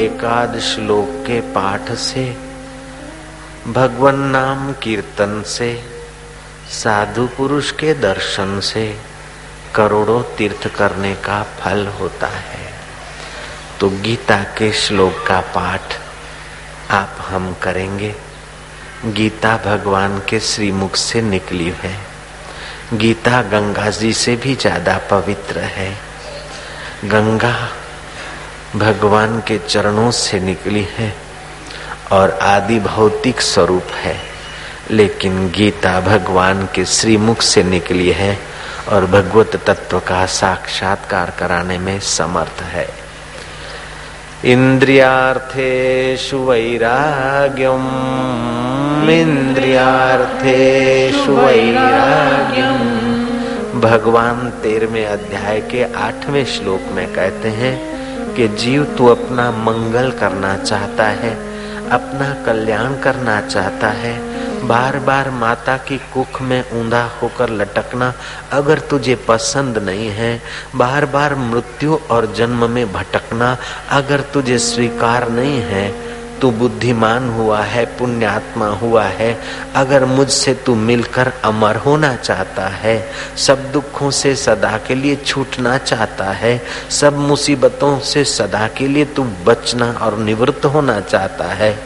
एकाद श्लोक के पाठ से, भगवान नाम कीर्तन से, साधु पुरुष के दर्शन से करोड़ों तीर्थ करने का फल होता है। तो गीता के श्लोक का पाठ आप हम करेंगे। गीता भगवान के श्रीमुख से निकली है। गीता गंगा जी से भी ज़्यादा पवित्र है। गंगा भगवान के चरणों से निकली है और आदि भौतिक स्वरूप है। लेकिन गीता भगवान के श्रीमुख से निकली है और भगवत तत्व का साक्षात्कार कराने में समर्थ है। इंद्रियार्थेषु वैराग्यम इंद्रियार्थेषु वैराग्यम भगवान तेरहवें अध्याय के आठवें श्लोक में कहते हैं कि जीव तू अपना मंगल करना चाहता है, अपना कल्याण करना चाहता है। बार बार माता की कुख में ऊंधा होकर लटकना अगर तुझे पसंद नहीं है बार बार मृत्यु और जन्म में भटकना अगर तुझे स्वीकार नहीं है तू बुद्धिमान हुआ है, पुण्यात्मा हुआ है, अगर मुझसे तू मिलकर अमर होना चाहता है, सब दुखों से सदा के लिए छूटना चाहता है, सब मुसीबतों से सदा के लिए तू बचना और निवृत्त होना चाहता है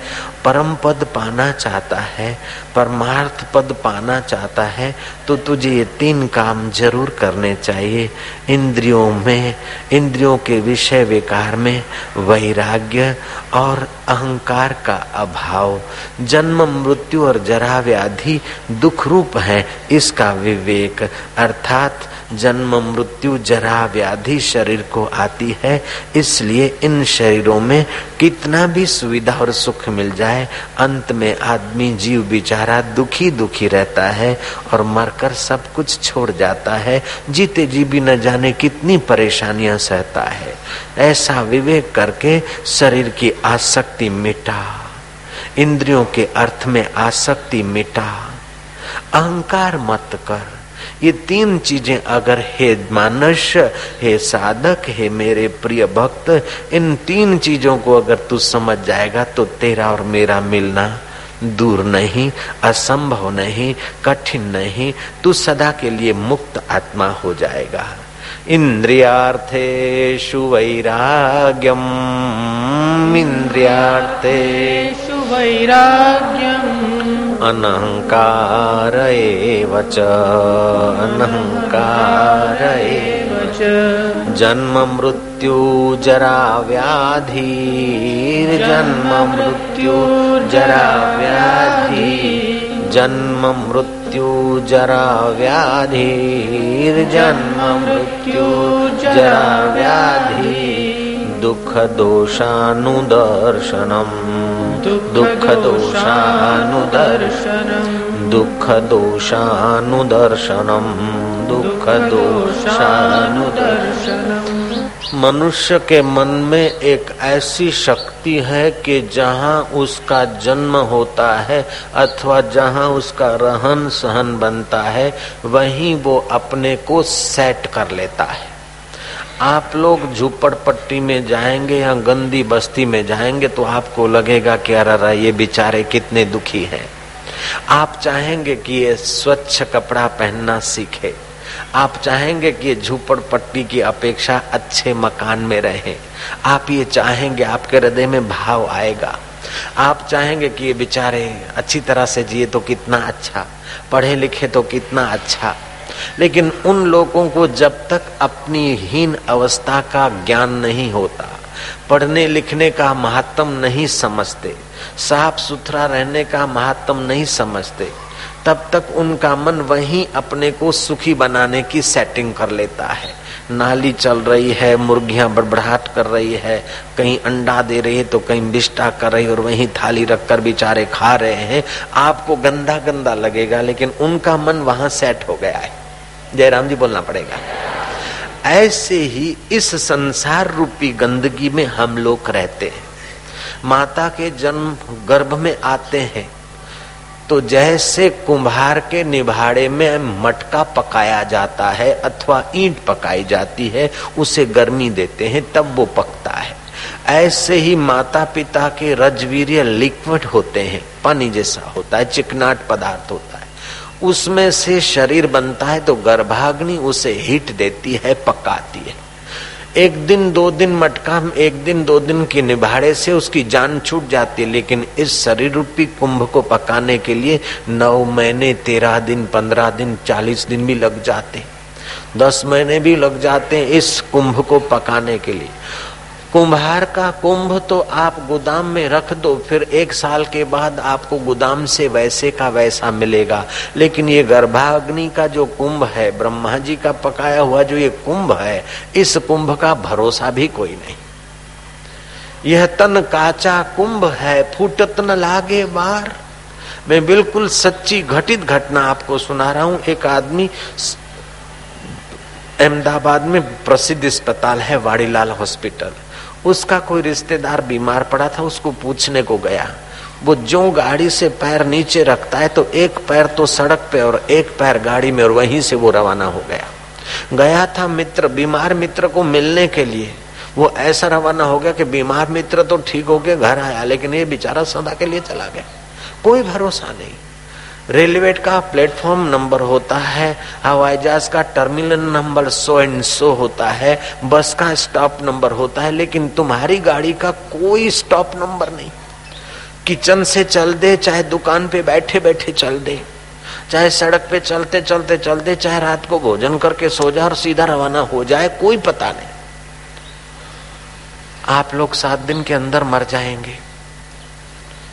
परम पद पाना चाहता है परमार्थ पद पाना चाहता है तो तुझे ये तीन काम ज़रूर करने चाहिए। इंद्रियों में, इंद्रियों के विषय विकार में वैराग्य और अहंकार का अभाव। जन्म, मृत्यु और जरा व्याधि दुख रूप है, इसका विवेक। अर्थात जन्म मृत्यु जरा व्याधि शरीर को आती है, इसलिए इन शरीरों में कितना भी सुविधा और सुख मिल जाए, अंत में आदमी जीव बिचारा दुखी दुखी रहता है और मरकर सब कुछ छोड़ जाता है। जीते जी भी न जाने कितनी परेशानियाँ सहता है। ऐसा विवेक करके शरीर की आसक्ति मिटा, इंद्रियों के अर्थ में आसक्ति मिटा, अहंकार मत कर। ये तीन चीज़ें अगर हे मानस हे साधक, हे मेरे प्रिय भक्त, इन तीन चीज़ों को अगर तू समझ जाएगा तो तेरा और मेरा मिलना दूर नहीं, असंभव नहीं, कठिन नहीं, तू सदा के लिए मुक्त आत्मा हो जाएगा। इन्द्रियार्थेषु वैराग्यम् इन्द्रियार्थेषु वैराग्यम्। अनहङ्कार एव च। अनहङ्कार जन्म मृत्यु, जरा व्याधि, जन्म मृत्यु, जरा व्याधि। जन्म मृत्यु, जरा व्याधि, जन्म मृत्यु, जरा व्याधि। दुख दोषानुदर्शनम्। दुख दोषानुदर्शनम् दुख दोषानुदर्शनम् दुख दोषानुदर्शनम् मनुष्य के मन में एक ऐसी शक्ति है कि जहाँ उसका जन्म होता है अथवा जहाँ उसका रहन सहन बनता है, वहीं वो अपने को सेट कर लेता है। आप लोग झुपड़पट्टी में जाएँगे या गंदी बस्ती में जाएँगे तो आपको लगेगा कि अरे ये बेचारे कितने दुखी हैं। आप चाहेंगे कि ये स्वच्छ कपड़ा पहनना सीखे। आप चाहेंगे कि ये झूपड़पट्टी की अपेक्षा अच्छे मकान में रहे। आप ये चाहेंगे, आपके हृदय में भाव आएगा। आप चाहेंगे कि ये बेचारे अच्छी तरह से जिए तो कितना अच्छा पढ़े लिखे तो कितना अच्छा। लेकिन उन लोगों को जब तक अपनी हीन अवस्था का ज्ञान नहीं होता, पढ़ने लिखने का महत्व नहीं समझते, साफ़ सुथरा रहने का महत्व नहीं समझते, तब तक उनका मन वहीं अपने को सुखी बनाने की सेटिंग कर लेता है। नाली चल रही है, मुर्गियाँ बड़बड़ाहट कर रही है, कहीं अंडा दे रही है तो कहीं बिस्टा कर रही है और वहीं थाली रखकर बेचारे खा रहे हैं। आपको गंदा गंदा लगेगा, लेकिन उनका मन वहाँ सेट हो गया है। जयराम जी बोलना पड़ेगा। ऐसे ही इस संसार रूपी गंदगी में हम लोग रहते हैं। माता के जन्म गर्भ में आते हैं। तो जैसे कुम्हार के निभाड़े में मटका पकाया जाता है अथवा ईंट पकाई जाती है, उसे गर्मी देते हैं, तब वो पकता है। ऐसे ही माता पिता के रजवीर लिक्विड होते हैं, पानी जैसा होता है, चिकनाट पदार्थ होता है। उसमें से शरीर बनता है तो गर्भाग्नि उसे हीट देती है, पकाती है। एक दिन, दो दिन मटका, एक दिन, दो दिन की निभाड़े से उसकी जान छूट जाती है, लेकिन इस शरीर रूपी कुंभ को पकाने के लिए नौ महीने, तेरह दिन, पंद्रह दिन, चालीस दिन भी लग जाते दस महीने भी लग जाते हैं इस कुंभ को पकाने के लिए। कुंभार का कुंभ तो आप गोदाम में रख दो, फिर एक साल के बाद आपको गोदाम से वैसे का वैसा मिलेगा। लेकिन ये गर्भाग्नि का जो कुंभ है, ब्रह्मा जी का पकाया हुआ जो ये कुंभ है, इस कुंभ का भरोसा भी कोई नहीं। यह तन काचा कुंभ है, फूटत न लागे बार। मैं बिल्कुल सच्ची घटित घटना आपको सुना रहा हूँ। एक आदमी अहमदाबाद में प्रसिद्ध अस्पताल है, वाड़ीलाल हॉस्पिटल। उसका कोई रिश्तेदार बीमार पड़ा था, उसको पूछने को गया। वो जो गाड़ी से पैर नीचे रखता है तो एक पैर तो सड़क पे और एक पैर गाड़ी में और वहीं से वो रवाना हो गया। गया था मित्र, बीमार मित्र को मिलने के लिए। वो ऐसा रवाना हो गया कि बीमार मित्र तो ठीक हो गया, घर आया, लेकिन ये बेचारा सदा के लिए चला गया। कोई भरोसा नहीं। रेलवे का प्लेटफॉर्म नंबर होता है, हवाई जहाज़ का terminal number so and so होता है, बस का स्टॉप नंबर होता है, लेकिन तुम्हारी गाड़ी का कोई स्टॉप नंबर नहीं। किचन से चल दे, चाहे दुकान पे बैठे बैठे चल दे, चाहे सड़क पे चलते चलते चल दे, चाहे रात को भोजन करके सो जाए और सीधा रवाना हो जाए, कोई पता नहीं। आप लोग सात दिन के अंदर मर जाएँगे।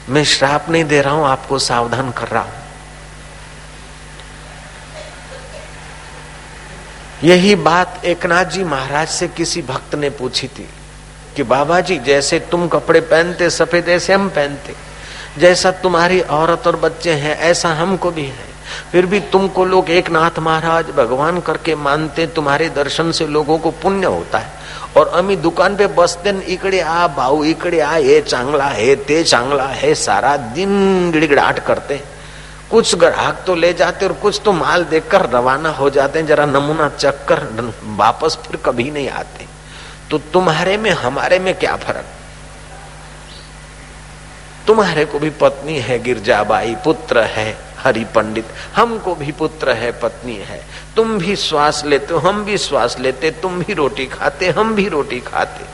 मैं श्राप नहीं दे रहा हूँ, आपको सावधान कर रहा हूँ। यही बात एकनाथ जी महाराज से किसी भक्त ने पूछी थी कि बाबा जी, जैसे तुम कपड़े पहनते, सफ़ेद ऐसे हम पहनते। जैसा तुम्हारी औरत और बच्चे हैं, ऐसा हमको भी है। फिर भी तुमको लोग एक नाथ महाराज भगवान करके मानते, तुम्हारे दर्शन से लोगों को पुण्य होता है। और अमी दुकान पे बसते इकड़े आ भाऊ, इकड़े आ, ये चांगला है, ते चांगला है, सारा दिन गिड़गिड़ाहट करते हैं। कुछ ग्राहक तो ले जाते और कुछ तो माल देखकर रवाना हो जाते हैं। जरा नमूना चक्कर वापस फिर कभी नहीं आते। तो तुम्हारे में, हमारे में क्या फ़र्क? तुम्हारे को भी पत्नी है, गिरजाबाई, पुत्र है, हरि पंडित। हमको भी पुत्र है, पत्नी है। तुम भी श्वास लेते हो, हम भी श्वास लेते। तुम भी रोटी खाते, हम भी रोटी खाते।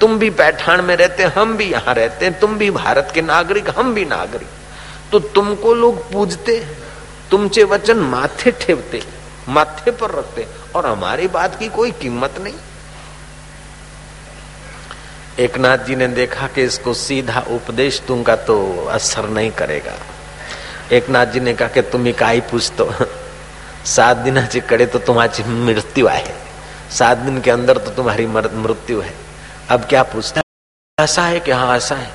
तुम भी पैठान में रहते, हम भी यहाँ रहते। तुम भी भारत के नागरिक, हम भी नागरिक। तो तुमको लोग पूजते, तुमचे वचन माथे ठेवते, माथे पर रखते, और हमारी बात की कोई कीमत नहीं। एक नाथ जी ने देखा कि इसको सीधा उपदेश दूँगा तो असर नहीं करेगा। एक नाथ जी ने कहा कि तुम इकाई पूछ तो सात दिन करे तो तुम्हारी मृत्यु आए सात दिन के अंदर तो तुम्हारी मृत्यु है। अब क्या पूछता ऐसा है कि हाँ ऐसा है।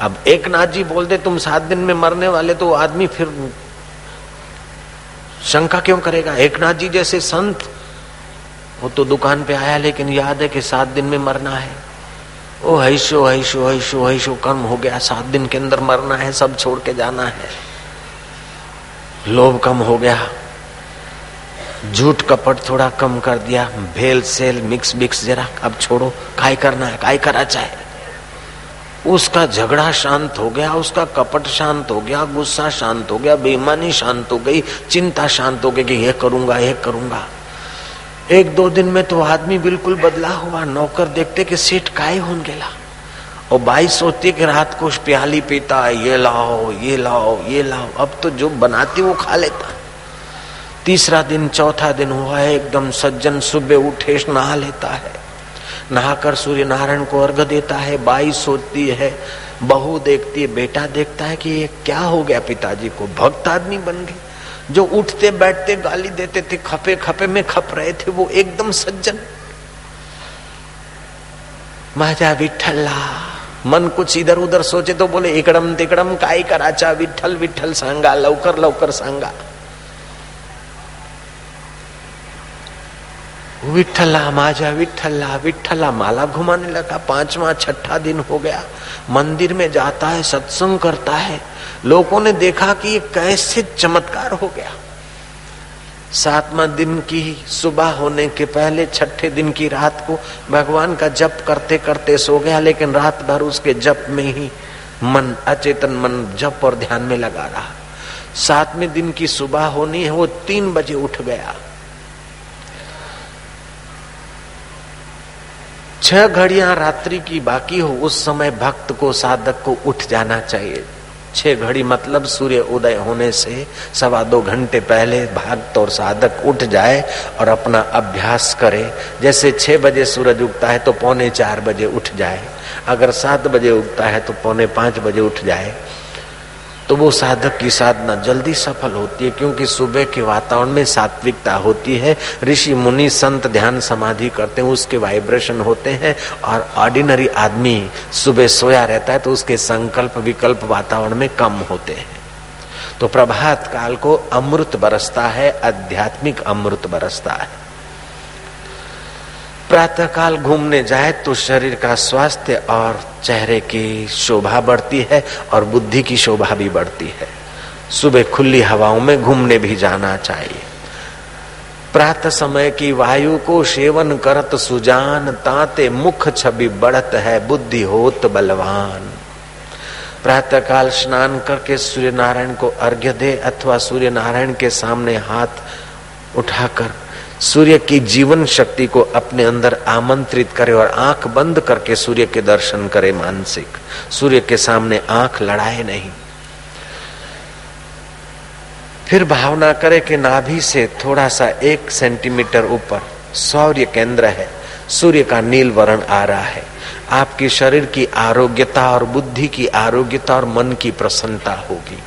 अब एक नाथ जी बोलते तुम सात दिन में मरने वाले तो आदमी फिर शंका क्यों करेगा? एक नाथ जी जैसे संत, वो तो दुकान पे आया, लेकिन याद है कि सात दिन में मरना है। ओ हैशो हैशो हैशो हैशो, कर्म हो गया, सात दिन के अंदर मरना है, सब छोड़ के जाना है। लोभ कम हो गया, झूठ कपट थोड़ा कम कर दिया, भेल, सेल, मिक्स, बिक्स जरा, अब छोड़ो, काय करना है, काय करा चाहे। उसका झगड़ा शांत हो गया, उसका कपट शांत हो गया, गुस्सा शांत हो गया, बेईमानी शांत हो गई, चिंता शांत हो गई कि यह करूँगा यह करूँगा। एक दो दिन में तो आदमी बिल्कुल बदला हुआ, नौकर देखते कि सेठ काय होन गेला और बाई सोचती कि रात को प्याली पीता है ये लाओ ये लाओ ये लाओ, अब तो जो बनाती वो खा लेता। तीसरा दिन, चौथा दिन हुआ है एकदम सज्जन सुबह उठे, नहा लेता है। नहाकर सूर्य नारायण को अर्घ देता है, बाई सोचती है, बहू देखती है, बेटा देखता है कि ये क्या हो गया पिताजी को। भक्त आदमी बन गए। जो उठते बैठते गाली देते थे, खपे खपे में खप रहे थे, वो एकदम सज्जन। माझा विठला मन कुछ इधर उधर सोचे तो बोले इकड़म तिकड़म काय कराचा विठल विठल सांगा लवकर लवकर सांगा। विठला माजा विठला विठला माला घुमाने लगा, पांचवा, छठा दिन हो गया। मंदिर में जाता है, सत्संग करता है। लोगों ने देखा कि ये कैसे चमत्कार हो गया। सातवा दिन की सुबह होने के पहले छठे दिन की रात को भगवान का जप करते करते सो गया, लेकिन रात भर उसके जप में ही मन, अचेतन मन जप और ध्यान में लगा रहा। सातवें दिन की सुबह होनी है, वो तीन बजे उठ गया। छह घड़ियाँ रात्रि की बाकी हो, उस समय भक्त को, साधक को उठ जाना चाहिए। छह घड़ी मतलब सूर्य उदय होने से सवा दो घंटे पहले भक्त और साधक उठ जाए और अपना अभ्यास करे। जैसे छह बजे सूरज उगता है तो पौने चार बजे उठ जाए। अगर सात बजे उगता है तो पौने पाँच बजे उठ जाए। तो वो साधक की साधना जल्दी सफल होती है, क्योंकि सुबह के वातावरण में सात्विकता होती है। ऋषि मुनि संत ध्यान समाधि करते हैं, उसके वाइब्रेशन होते हैं, और ऑर्डिनरी आदमी सुबह सोया रहता है तो उसके संकल्प विकल्प वातावरण में कम होते हैं। तो प्रभात काल को अमृत बरसता है, आध्यात्मिक अमृत बरसता है। प्रातः काल घूमने जाए तो शरीर का स्वास्थ्य और चेहरे की शोभा बढ़ती है और बुद्धि की शोभा भी बढ़ती है। सुबह खुली हवाओं में घूमने भी जाना चाहिए। प्रातः समय की वायु को सेवन करत सुजान, ताते मुख छवि बढ़त है, बुद्धि होत बलवान। प्रातः काल स्नान करके सूर्य नारायण को अर्घ्य दे अथवा सूर्य नारायण के सामने हाथ उठाकर सूर्य की जीवन शक्ति को अपने अंदर आमंत्रित करे और आँख बंद करके सूर्य के दर्शन करे मानसिक। सूर्य के सामने आँख लड़ाए नहीं। फिर भावना करे कि नाभि से थोड़ा सा एक सेंटीमीटर ऊपर सौर्य केंद्र है। सूर्य का नील वर्ण आ रहा है। आपकी शरीर की आरोग्यता और बुद्धि की आरोग्यता और मन की प्रसन्नता होगी।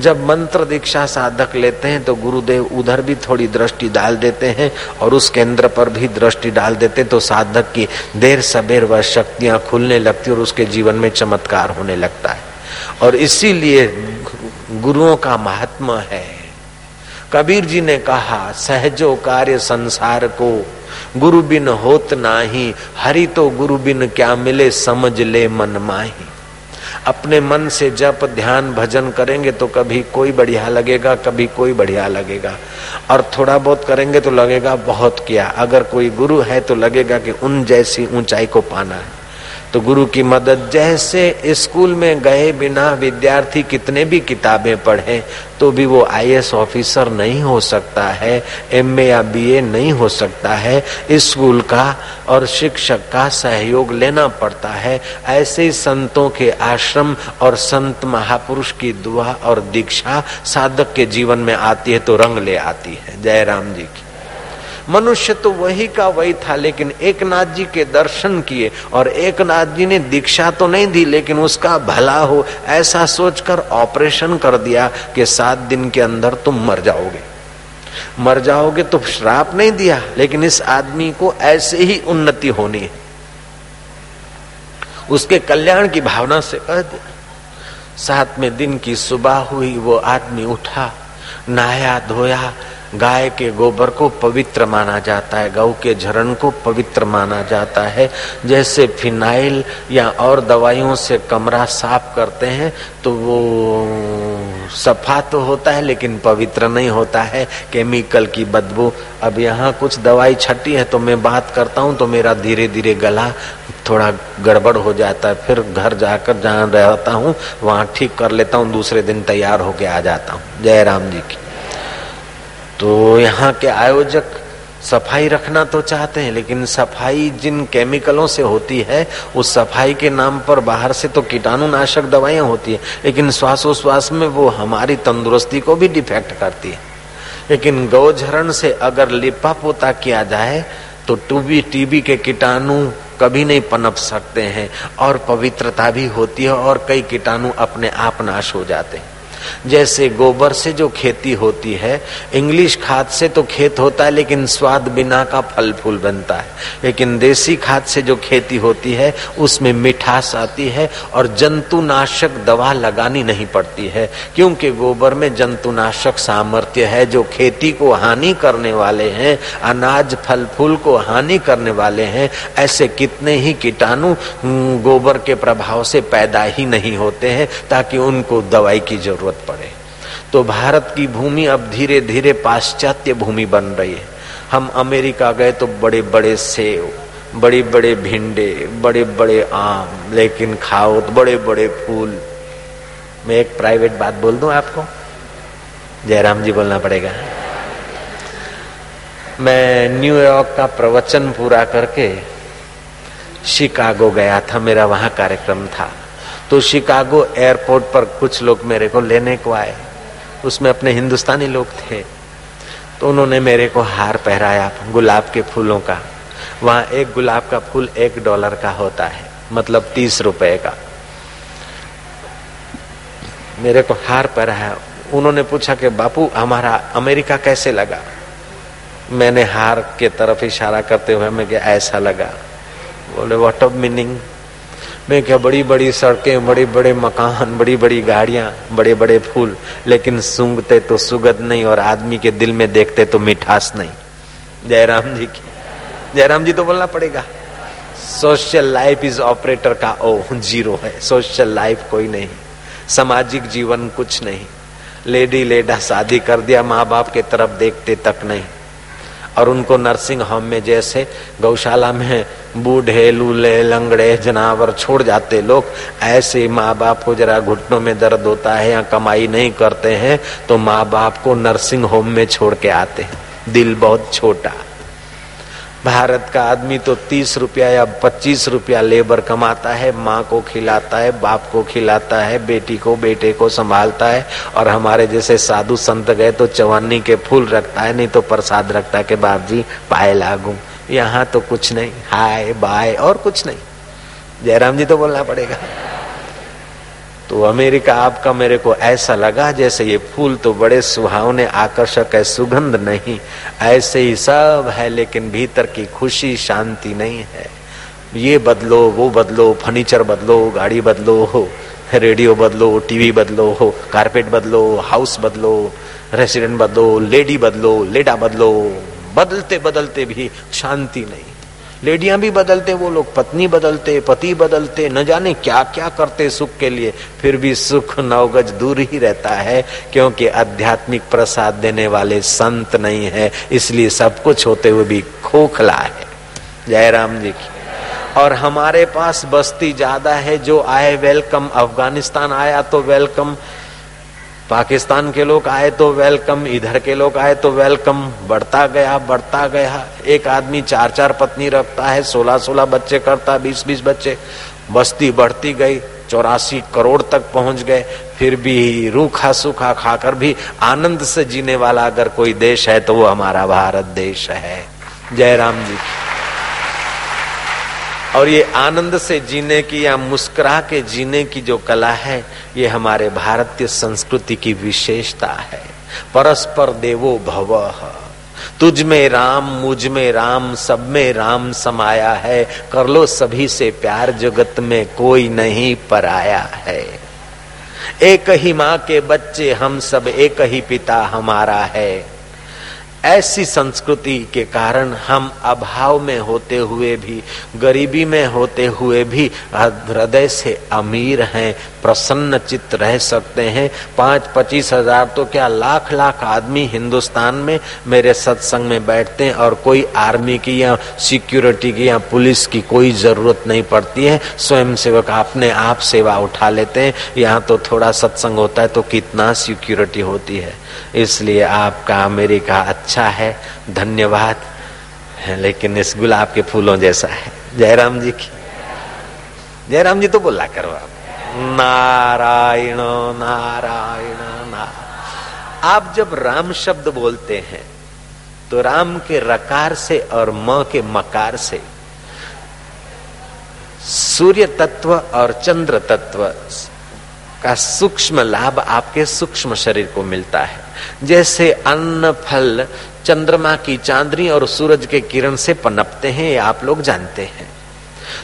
जब मंत्र दीक्षा साधक लेते हैं तो गुरुदेव उधर भी थोड़ी दृष्टि डाल देते हैं और उस केंद्र पर भी दृष्टि डाल देते हैं तो साधक की देर सबेर वह शक्तियाँ खुलने लगती और उसके जीवन में चमत्कार होने लगता है। और इसीलिए गुरुओं का महात्मा है। कबीर जी ने कहा, सहजो कार्य संसार को गुरु बिन होत नाही, हरि तो गुरु बिन क्या मिले समझ ले मन माही। अपने मन से जप ध्यान भजन करेंगे तो कभी कोई बढ़िया लगेगा, कभी कोई बढ़िया लगेगा। और थोड़ा बहुत करेंगे तो लगेगा, बहुत किया। अगर कोई गुरु है तो लगेगा कि उन जैसी ऊंचाई को पाना है। तो गुरु की मदद, जैसे स्कूल में गए बिना विद्यार्थी कितने भी किताबें पढ़े तो भी वो आईएएस ऑफिसर नहीं हो सकता है एमए या बीए नहीं हो सकता है। स्कूल का और शिक्षक का सहयोग लेना पड़ता है। ऐसे ही संतों के आश्रम और संत महापुरुष की दुआ और दीक्षा साधक के जीवन में आती है तो रंग ले आती है। जय राम जी की। मनुष्य तो वही का वही था, लेकिन एक नाथ जी के दर्शन किए और एक नाथ जी ने दीक्षा तो नहीं दी, लेकिन उसका भला हो ऐसा सोचकर ऑपरेशन कर दिया कि सात दिन के अंदर तुम मर जाओगे। मर जाओगे तो श्राप नहीं दिया, लेकिन इस आदमी को ऐसे ही उन्नति होनी है। उसके कल्याण की भावना से कह दिया सातवें दिन की सुबह हुई, वो आदमी उठा, नहाया, धोया गाय के गोबर को पवित्र माना जाता है गौ के झरण को पवित्र माना जाता है। जैसे फिनाइल या और दवाइयों से कमरा साफ़ करते हैं तो वो सफ़ा तो होता है, लेकिन पवित्र नहीं होता है। केमिकल की बदबू। अब यहाँ कुछ दवाई छटी है तो मैं बात करता हूँ तो मेरा धीरे धीरे गला थोड़ा गड़बड़ हो जाता है। फिर घर जाकर जहाँ रहता हूँ, वहाँ ठीक कर लेता हूँ, दूसरे दिन तैयार होके आ जाता हूँ। जय राम जी की। तो यहाँ के आयोजक सफ़ाई रखना तो चाहते हैं, लेकिन सफ़ाई जिन केमिकलों से होती है, उस सफ़ाई के नाम पर बाहर से तो कीटाणु नाशक दवाइयाँ होती है, लेकिन श्वासोश्वास में वो हमारी तंदुरुस्ती को भी डिफेक्ट करती है। लेकिन गौझरण से अगर लिपा पोता किया जाए तो टूबी, टीबी के कीटाणु कभी नहीं पनप सकते हैं, और पवित्रता भी होती है, और कई कीटाणु अपने आप नाश हो जाते हैं। जैसे गोबर से जो खेती होती है, इंग्लिश खाद से तो खेत होता है, लेकिन स्वाद बिना का फल फूल बनता है। लेकिन देसी खाद से जो खेती होती है, उसमें मिठास आती है और जंतुनाशक दवा लगानी नहीं पड़ती है, क्योंकि गोबर में जंतुनाशक सामर्थ्य है, जो खेती को हानि करने वाले हैं, अनाज फल फूल को हानि करने वाले हैं, ऐसे कितने ही कीटाणु गोबर के प्रभाव से पैदा ही नहीं होते हैं, ताकि उनको दवाई की ज़रूरत पड़े। तो भारत की भूमि अब धीरे धीरे पाश्चात्य भूमि बन रही है। हम अमेरिका गए तो बड़े बड़े सेव बड़े बड़े भिंडे बड़े बड़े आम, लेकिन खाओ तो बड़े बड़े फूल। मैं एक प्राइवेट बात बोल दूँ आपको? जयराम जी बोलना पड़ेगा। मैं न्यूयॉर्क का प्रवचन पूरा करके शिकागो गया था, मेरा वहाँ कार्यक्रम था। तो शिकागो एयरपोर्ट पर कुछ लोग मेरे को लेने को आए। उसमें अपने हिंदुस्तानी लोग थे। तो उन्होंने मेरे को हार पहराया गुलाब के फूलों का। वहाँ एक गुलाब का फूल एक डॉलर का होता है मतलब तीस रुपए का। मेरे को हार पहराया। उन्होंने पूछा कि, बापू, हमारा अमेरिका कैसे लगा? मैंने हार के तरफ़ इशारा करते हुए मैं ऐसा लगा। बोले वॉट ऑफ़ मीनिंग मैं क्या बड़ी बड़ी सड़कें, बड़े बड़े मकान, बड़ी बड़ी गाड़ियाँ, बड़े बड़े फूल, लेकिन सूंघते तो सुगंध नहीं और आदमी के दिल में देखते तो मिठास नहीं। जयराम जी की जयराम जी तो बोलना पड़ेगा। सोशल लाइफ इज़ ऑपरेटर का ओ, ज़ीरो है। सोशल लाइफ कोई नहीं। सामाजिक जीवन कुछ नहीं। लेडी लेडा शादी कर दिया, माँ बाप के तरफ़ देखते तक नहीं। और उनको नर्सिंग होम में जैसे गौशाला में बूढ़े, लूले, लंगड़े, जनावर छोड़ जाते लोग, ऐसे माँ बाप को जरा घुटनों में दर्द होता है या कमाई नहीं करते हैं तो माँ बाप को नर्सिंग होम में छोड़ के आते हैं। दिल बहुत छोटा। भारत का आदमी तो तीस रुपया या पच्चीस रुपया लेबर कमाता है, माँ को खिलाता है, बाप को खिलाता है, बेटी को, बेटे को संभालता है और हमारे जैसे साधु संत गए तो चवन्नी के फूल रखता है, नहीं तो प्रसाद रखता है कि बाप जी पाए लागू। यहाँ तो कुछ नहीं, हाय, बाय, और कुछ नहीं। जयराम जी तो बोलना पड़ेगा। तो अमेरिका आपका मेरे को ऐसा लगा जैसे ये फूल तो बड़े सुहावने, आकर्षक है, सुगंध नहीं। ऐसे ही सब है, लेकिन भीतर की खुशी, शांति नहीं है। ये बदलो, वो बदलो, फर्नीचर बदलो, गाड़ी बदलो हो रेडियो बदलो, टीवी बदलो हो कारपेट बदलो, हाउस बदलो रेसिडेंट बदलो, लेडी बदलो, लेडा बदलो बदलते बदलते भी शांति नहीं। लेडियाँ भी बदलते, वो लोग पत्नी बदलते, पति बदलते, न जाने क्या क्या करते सुख के लिए। फिर भी सुख नवगज दूर ही रहता है, क्योंकि आध्यात्मिक प्रसाद देने वाले संत नहीं है, इसलिए सब कुछ होते हुए भी खोखला है। जयराम जी की। और हमारे पास बस्ती ज़्यादा है, जो आए वेलकम अफ़गानिस्तान आया तो वेलकम पाकिस्तान के लोग आए तो वेलकम इधर के लोग आए तो वेलकम बढ़ता गया बढ़ता गया। एक आदमी चार चार पत्नी रखता है, सोलह सोलह बच्चे करता, बीस बीस बच्चे। बस्ती बढ़ती गई, चौरासी करोड़ तक पहुँच गए। फिर भी रूखा सूखा खाकर भी आनंद से जीने वाला अगर कोई देश है तो वो हमारा भारत देश है। जय राम जी। और ये आनंद से जीने की या मुस्कुरा के जीने की जो कला है, ये हमारे भारतीय संस्कृति की विशेषता है। परस्पर देवो भव। तुझ में राम, मुझमें राम, सब में राम समाया है। कर लो सभी से प्यार, जगत में कोई नहीं पराया है। एक ही माँ के बच्चे, हम सब एक ही पिता हमारा है। ऐसी संस्कृति के कारण हम अभाव में होते हुए भी, गरीबी में होते हुए भी हृदय से अमीर हैं, प्रसन्न चित्त रह सकते हैं। पाँच पच्चीस हज़ार तो क्या लाख लाख आदमी हिंदुस्तान में मेरे सत्संग में बैठते हैं और कोई आर्मी की या सिक्योरिटी की या पुलिस की कोई ज़रूरत नहीं पड़ती है। स्वयं सेवक अपने आप सेवा उठा लेते हैं। यहाँ तो थोड़ा सत्संग होता है तो कितना सिक्योरिटी होती है। इसलिए आपका अमेरिका अच्छा है, धन्यवाद लेकिन इस गुलाब के फूलों जैसा है। जयराम जी की। जयराम जी तो बोला करो आप। नारायण नारायण नारायण आप जब राम शब्द बोलते हैं तो राम के रकार से और म के मकार से, सूर्य तत्व और चंद्र तत्व का सूक्ष्म लाभ आपके सूक्ष्म शरीर को मिलता है। जैसे अन्न, फल, चंद्रमा की चांदनी और सूरज के किरण से पनपते हैं, ये आप लोग जानते हैं।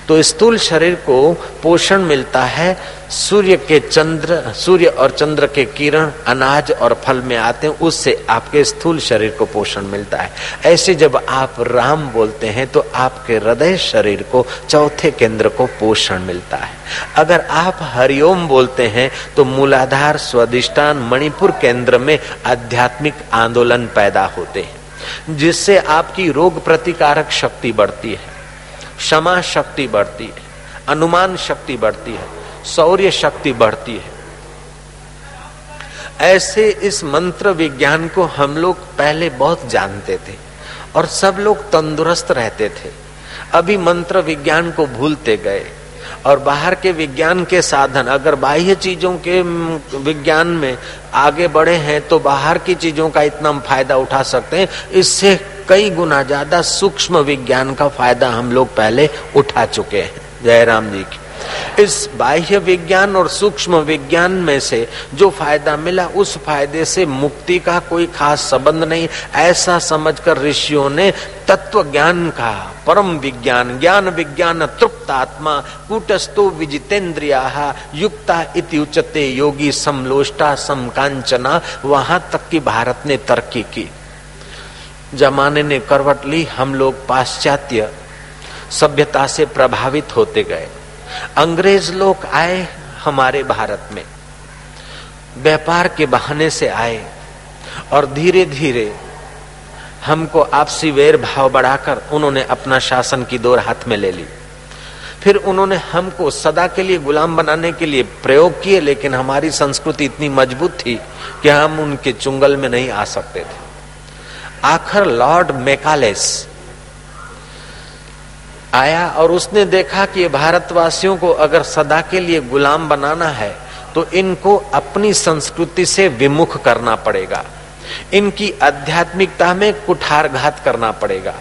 तो स्थूल शरीर को पोषण मिलता है। सूर्य के चंद्र, सूर्य और चंद्र के किरण अनाज और फल में आते हैं, उससे आपके स्थूल शरीर को पोषण मिलता है। ऐसे जब आप राम बोलते हैं तो आपके हृदय शरीर को, चौथे केंद्र को पोषण मिलता है। अगर आप हरिओम बोलते हैं तो मूलाधार, स्वादिष्टान, मणिपुर केंद्र में आध्यात्मिक आंदोलन पैदा होते हैं, जिससे आपकी रोग प्रतिकारक शक्ति बढ़ती है। क्षमा शक्ति बढ़ती है अनुमान शक्ति बढ़ती है शौर्य शक्ति बढ़ती है। ऐसे इस मंत्र विज्ञान को हम लोग पहले बहुत जानते थे और सब लोग तंदुरुस्त रहते थे। अभी मंत्र विज्ञान को भूलते गए और बाहर के विज्ञान के साधन, अगर बाह्य चीज़ों के विज्ञान में आगे बढ़े हैं तो बाहर की चीज़ों का इतना फ़ायदा उठा सकते हैं। इससे कई गुना ज़्यादा सूक्ष्म विज्ञान का फ़ायदा हम लोग पहले उठा चुके हैं। जयराम जी की। इस बाह्य विज्ञान और सूक्ष्म विज्ञान में से जो फ़ायदा मिला, उस फ़ायदे से मुक्ति का कोई खास संबंध नहीं। ऐसा समझकर ऋषियों ने तत्व ज्ञान का, परम विज्ञान, ज्ञान विज्ञान, तृप्त आत्मा, कूटस्थो विजितेन्द्रिया युक्ता इति उचते योगी समलोष्टा समकांचना वहाँ तक की भारत ने तरक्की की। जमाने ने करवट ली हम लोग पाश्चात्य सभ्यता से प्रभावित होते गए। अंग्रेज़ लोग आए हमारे भारत में। व्यापार के बहाने से आए और धीरे धीरे हमको आपसी वेर भाव बढ़ाकर उन्होंने अपना शासन की दौर हाथ में ले ली। फिर उन्होंने हमको सदा के लिए गुलाम बनाने के लिए प्रयोग किए, लेकिन हमारी संस्कृति इतनी मज़बूत थी कि हम उनके चुंगल में नहीं आ सकते थे। आखिर लॉर्ड मेकालेस आया और उसने देखा कि भारतवासियों को अगर सदा के लिए गुलाम बनाना है तो इनको अपनी संस्कृति से विमुख करना पड़ेगा। इनकी आध्यात्मिकता में कुठारघात करना पड़ेगा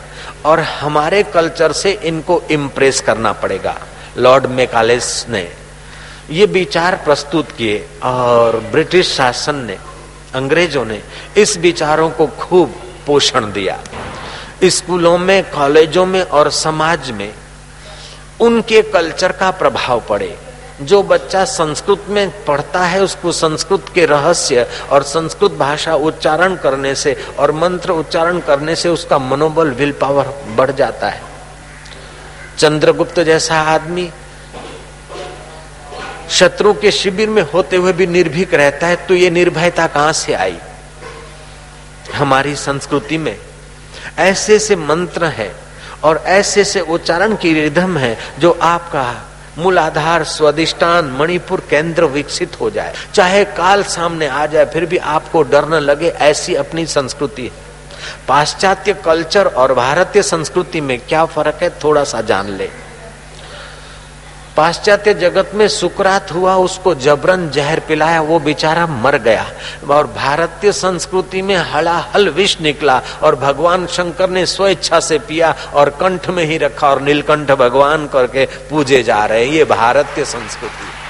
और हमारे कल्चर से इनको इम्प्रेस करना पड़ेगा, लॉर्ड मेकालेस ने। ये विचार प्रस्तुत किए और ब्रिटिश शासन ने, अंग्रेज़ों ने इस विचारों को खूब पोषण दिया। स्कूलों में, कॉलेजों में और समाज में उनके कल्चर का प्रभाव पड़े। जो बच्चा संस्कृत में पढ़ता है, उसको संस्कृत के रहस्य और संस्कृत भाषा उच्चारण करने से और मंत्र उच्चारण करने से उसका मनोबल, विल पावर बढ़ जाता है। चंद्रगुप्त जैसा आदमी शत्रु के शिविर में होते हुए भी निर्भीक रहता है तो ये निर्भयता कहाँ से आई? हमारी संस्कृति में। ऐसे से मंत्र है और ऐसे से उच्चारण की रिधम है जो आपका मूलाधार, स्वादिष्टान, मणिपुर केंद्र विकसित हो जाए। चाहे काल सामने आ जाए, फिर भी आपको डर न लगे, ऐसी अपनी संस्कृति है। पाश्चात्य कल्चर और भारतीय संस्कृति में क्या फ़र्क है, थोड़ा सा जान ले। पाश्चात्य जगत में सुकरात हुआ, उसको जबरन जहर पिलाया, वो बेचारा मर गया। और भारतीय संस्कृति में हलाहल विष निकला, और भगवान शंकर ने स्वेच्छा से पिया, और कंठ में ही रखा, और नीलकंठ भगवान करके पूजे जा रहे। ये भारतीय संस्कृति।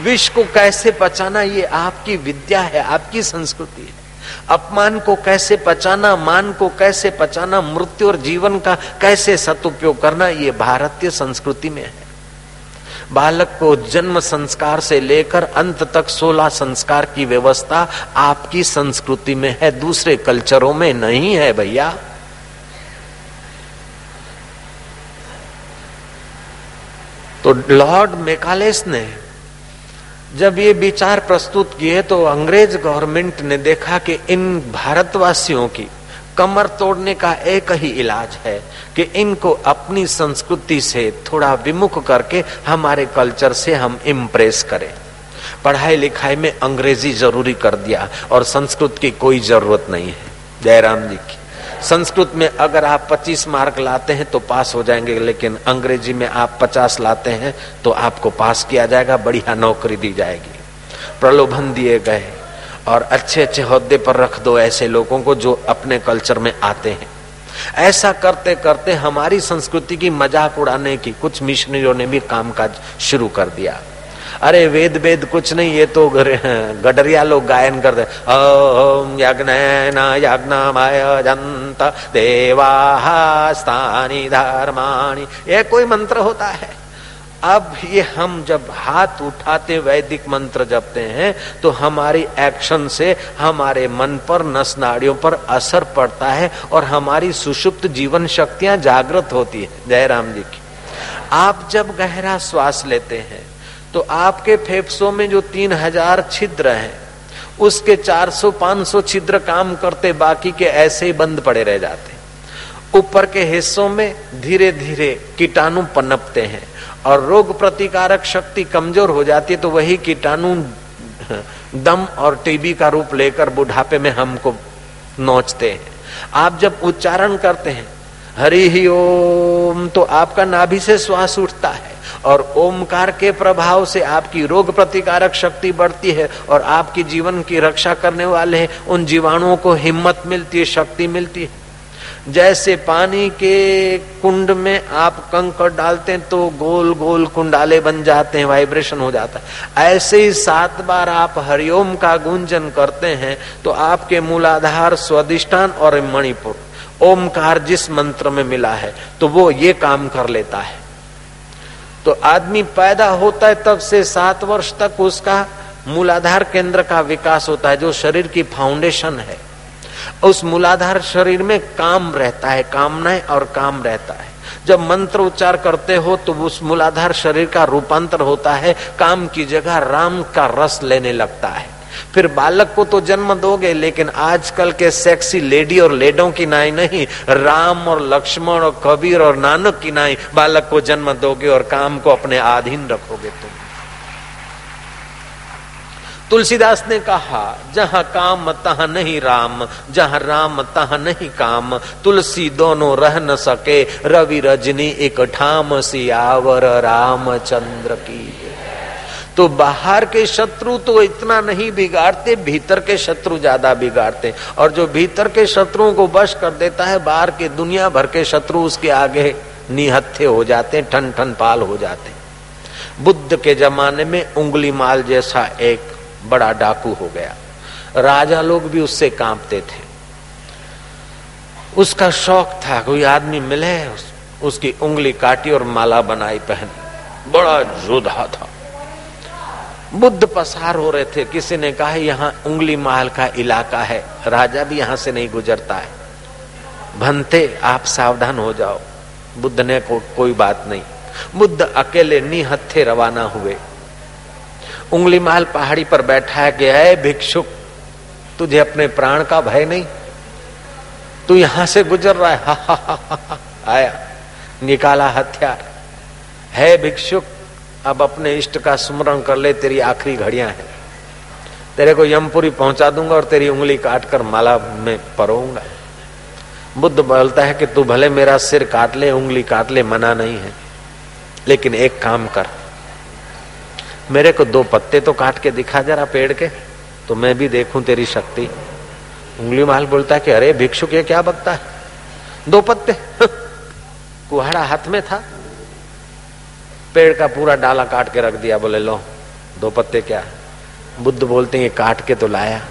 विष को कैसे पचाना, ये आपकी विद्या है, आपकी संस्कृति है। अपमान को कैसे पचाना, मान को कैसे पचाना, मृत्यु और जीवन का कैसे सदुपयोग करना, ये भारतीय संस्कृति में है। बालक को जन्म संस्कार से लेकर अंत तक सोलह संस्कार की व्यवस्था आपकी संस्कृति में है, दूसरे कल्चरों में नहीं है भैया। तो लॉर्ड मेकालेस ने जब ये विचार प्रस्तुत किए तो अंग्रेज़ गवर्नमेंट ने देखा कि इन भारतवासियों की कमर तोड़ने का एक ही इलाज है कि इनको अपनी संस्कृति से थोड़ा विमुख करके हमारे कल्चर से हम इम्प्रेस करें। पढ़ाई लिखाई में अंग्रेज़ी ज़रूरी कर दिया और संस्कृत की कोई ज़रूरत नहीं है। जयराम जी की। संस्कृत में अगर आप 25 मार्क लाते हैं तो पास हो जाएँगे, लेकिन अंग्रेज़ी में आप 50 लाते हैं तो आपको पास किया जाएगा, बढ़िया नौकरी दी जाएगी। प्रलोभन दिए गए। और अच्छे अच्छे होदे पर रख दो ऐसे लोगों को जो अपने कल्चर में आते हैं। ऐसा करते करते हमारी संस्कृति की मज़ाक उड़ाने की कुछ मिशनरियों ने भी कामकाज शुरू कर दिया। अरे वेद वेद कुछ नहीं, ये तो गडरिया लोग गायन करते ओम यज्ञ न यज्ञ जंत धर्माणी। ये कोई मंत्र होता है? अब ये हम जब हाथ उठाते वैदिक मंत्र जपते हैं तो हमारी एक्शन से हमारे मन पर नस नाड़ियों पर असर पड़ता है और हमारी सुषुप्त जीवन शक्तियाँ जागृत होती है। जयराम जी की। आप जब गहरा श्वास लेते हैं तो आपके फेफड़ों में जो तीन हज़ार छिद्र हैं, उसके 400-500 छिद्र काम करते बाकी के ऐसे ही बंद पड़े रह जाते ऊपर के हिस्सों में धीरे धीरे कीटाणु पनपते हैं और रोग प्रतिकारक शक्ति कमज़ोर हो जाती है तो वही कीटाणु दम और टीबी का रूप लेकर बुढ़ापे में हमको नोचते हैं। आप जब उच्चारण करते हैं, हरि ही ओम तो आपका नाभि से श्वास उठता है और ओमकार के प्रभाव से आपकी रोग प्रतिकारक शक्ति बढ़ती है और आपकी जीवन की रक्षा करने वाले उन जीवाणुओं को हिम्मत मिलती है, शक्ति मिलती है। जैसे पानी के कुंड में आप कंकड़ डालते हैं तो गोल गोल कुंडाले बन जाते हैं वाइब्रेशन हो जाता है। ऐसे ही सात बार आप हरिओम का गुंजन करते हैं तो आपके मूलाधार स्वादिष्ठान और मणिपुर, ओमकार जिस मंत्र में मिला है तो वो ये काम कर लेता है। तो आदमी पैदा होता है तब से सात वर्ष तक उसका मूलाधार केंद्र का विकास होता है, जो शरीर की फाउंडेशन है। उस मूलाधार शरीर में काम रहता है, कामनाएँ और काम रहता है। जब मंत्र उच्चार करते हो तो उस मूलाधार शरीर का रूपांतर होता है, काम की जगह राम का रस लेने लगता है। फिर बालक को तो जन्म दोगे, लेकिन आजकल के सेक्सी लेडी और लेडों की नाई नहीं, राम और लक्ष्मण और कबीर और नानक की नाई, बालक को जन्म दोगे और काम को अपने अधीन रखोगे तुम। तुलसीदास ने कहा, जहाँ काम, तहा नहीं राम, जहाँ राम, तहां नहीं काम। तुलसी दोनों रह न सके, रवि रजनी एक ठाम सियावर रामचंद्र की। तो बाहर के शत्रु तो इतना नहीं बिगाड़ते, भीतर के शत्रु ज़्यादा बिगाड़ते। और जो भीतर के शत्रुओं को बश कर देता है, बाहर के दुनिया भर के शत्रु उसके आगे निहत्थे हो जाते ठन ठन पाल हो जाते। बुद्ध के जमाने में उंगली माल जैसा एक बड़ा डाकू हो गया। राजा लोग भी उससे कांपते थे। उसका शौक था कोई आदमी मिले उस, उसकी उंगली काटी और माला बनाई पहन। बड़ा जोधा था। बुद्ध पसार हो रहे थे। किसी ने कहा यहाँ उंगली महल का इलाका है। राजा भी यहाँ से नहीं गुजरता है। भनते आप सावधान हो जाओ। बुद्ध ने को, कोई बात नहीं। बुद्ध अकेले निहत्थे रवाना हुए। उंगली माल पहाड़ी पर बैठा है कि है भिक्षुक तुझे अपने प्राण का भय नहीं। तू यहाँ से गुजर रहा है। हा, हा, हा, हा, हा, आया निकाला हथियार। है भिक्षुक अब अपने इष्ट का स्मरण कर ले तेरी आखिरी घड़ियाँ हैं। तेरे को यमपुरी पहुँचा दूँगा और तेरी उंगली काट कर माला में परोऊँगा। बुद्ध बोलता है कि तू भले मेरा सिर काट ले उंगली काट ले मना नहीं है। लेकिन एक काम कर। मेरे को दो पत्ते तो काट के दिखा जरा पेड़ के तो मैं भी देखूँ तेरी शक्ति। उंगली माल बोलता है कि, अरे, भिक्षुक, ये क्या बकता है? दो पत्ते। कुहाड़ा हाथ में था। पेड़ का पूरा डाला काट के रख दिया, बोले, लो, दो पत्ते क्या? बुद्ध बोलते हैं काट के तो लाया,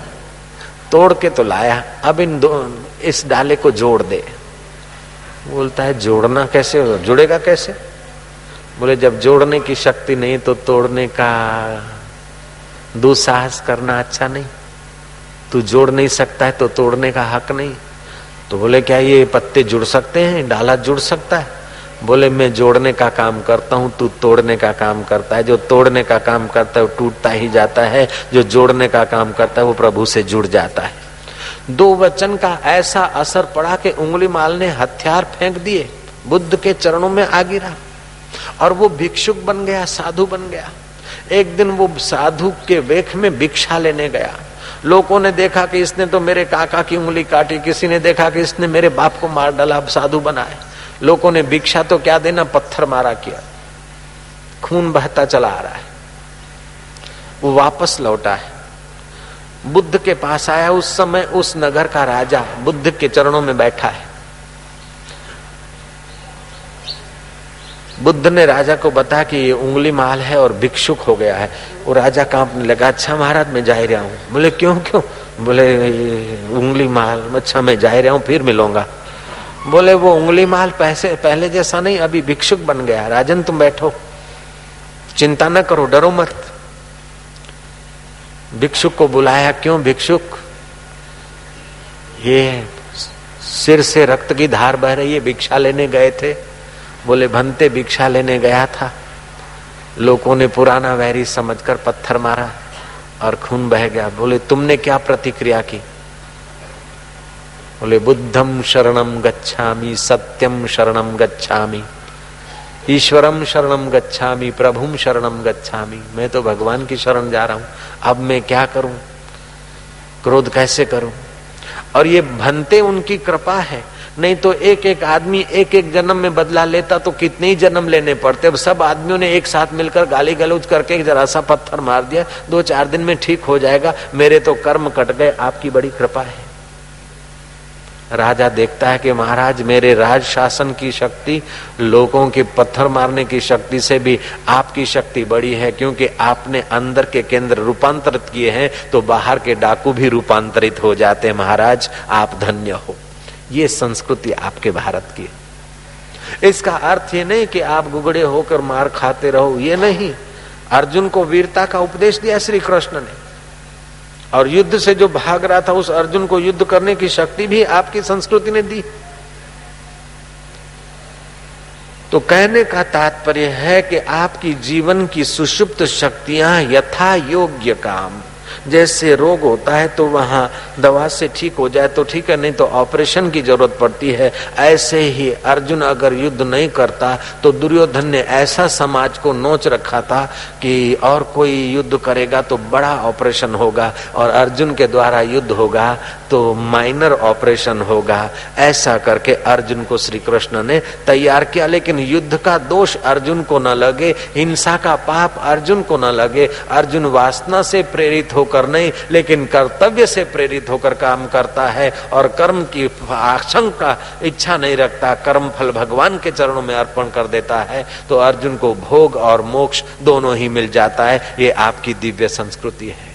तोड़ के तो लाया, अब इन दो, इस डाले को जोड़ दे। बोलता है, जोड़ना कैसे, जुड़ेगा कैसे? बोले, जब जोड़ने की शक्ति नहीं तो तोड़ने का दुसाहस करना अच्छा नहीं। तू जोड़ नहीं सकता है तो तोड़ने का हक नहीं। तो बोले, क्या ये पत्ते जुड़ सकते हैं? डाला जुड़ सकता है? बोले, मैं जोड़ने का काम करता हूँ, तू तोड़ने का काम करता है। जो तोड़ने का काम करता है वो टूटता ही जाता है, जो जोड़ने का काम करता है वो प्रभु से जुड़ जाता है। दो वचन का ऐसा असर पड़ा कि उंगली माल ने हथियार फेंक दिए, बुद्ध के चरणों में आ गिरा और वो भिक्षुक बन गया, साधु बन गया। एक दिन वो साधु के वेख में भिक्षा लेने गया। लोगों ने देखा कि इसने तो मेरे काका की उंगली काटी, किसी ने देखा कि इसने मेरे बाप को मार डाला, अब साधु बनाए लोगों ने भिक्षा तो क्या देना, पत्थर मारा किया। खून बहता चला आ रहा है। वो वापस लौटा है। बुद्ध के पास आया, उस समय उस नगर का राजा बुद्ध के चरणों में बैठा है। बुद्ध ने राजा को बताया कि ये उंगली माल है और भिक्षुक हो गया है। वो राजा कांपने लगा अच्छा महाराज, मैं जा रहा हूँ बोले, क्यों क्यों? बोले उंगली माल अच्छा मैं जा रहा हूँ फिर मिलूँगा। बोले, वो उंगली माल पैसे, पहले जैसा नहीं, अभी भिक्षुक बन गया। राजन, तुम बैठो। चिंता न करो, डरो मत। भिक्षुक को बुलाया, क्यों भिक्षुक? ये सिर से रक्त की धार बह रही है, भिक्षा लेने गए थे। बोले, भंते भिक्षा लेने गया था। लोगों ने पुराना वैरी समझकर पत्थर मारा और खून बह गया। बोले, तुमने क्या प्रतिक्रिया की? बोले बुद्धम शरणम गच्छामि सत्यम शरणम गच्छामि ईश्वरम शरणम गच्छामि प्रभुम शरणम गच्छामि। मैं तो भगवान की शरण जा रहा हूँ। अब मैं क्या करूँ? क्रोध कैसे करूँ? और ये भनते उनकी कृपा है। नहीं तो एक एक आदमी एक एक जन्म में बदला लेता तो कितने ही जन्म लेने पड़ते। अब सब आदमियों ने एक साथ मिलकर गाली गलौज करके जरा सा पत्थर मार दिया। दो चार दिन में ठीक हो जाएगा। मेरे तो कर्म कट गए। आपकी बड़ी कृपा है। राजा देखता है कि महाराज, मेरे राज शासन की शक्ति, लोगों के पत्थर मारने की शक्ति से भी आपकी शक्ति बड़ी है। क्योंकि आपने अंदर के केंद्र रूपांतरित किए हैं तो बाहर के डाकू भी रूपांतरित हो जाते हैं। महाराज, आप धन्य हो। ये संस्कृति आपके भारत की है। इसका अर्थ ये नहीं कि आप गुगड़े होकर मार खाते रहो, ये नहीं। अर्जुन को वीरता का उपदेश दिया श्री कृष्ण ने। और युद्ध से जो भाग रहा था, उस अर्जुन को युद्ध करने की शक्ति भी आपकी संस्कृति ने दी। तो कहने का तात्पर्य है कि आपकी जीवन की सुषुप्त शक्तियाँ यथा योग्य काम। जैसे रोग होता है तो वहाँ दवा से ठीक हो जाए तो ठीक है, नहीं तो ऑपरेशन की ज़रूरत पड़ती है। ऐसे ही अर्जुन अगर युद्ध नहीं करता तो दुर्योधन ने ऐसा समाज को नोच रखा था कि और कोई युद्ध करेगा तो बड़ा ऑपरेशन होगा और अर्जुन के द्वारा युद्ध होगा तो माइनर ऑपरेशन होगा। ऐसा करके अर्जुन को श्री कृष्ण ने तैयार किया, लेकिन युद्ध का दोष अर्जुन को न लगे, हिंसा का पाप अर्जुन को न लगे। अर्जुन वासना से प्रेरित होकर नहीं, लेकिन कर्तव्य से प्रेरित होकर काम करता है और कर्म की आशंका, इच्छा नहीं रखता, कर्म फल भगवान के चरणों में अर्पण कर देता है तो अर्जुन को भोग और मोक्ष दोनों ही मिल जाता है। ये आपकी दिव्य संस्कृति है।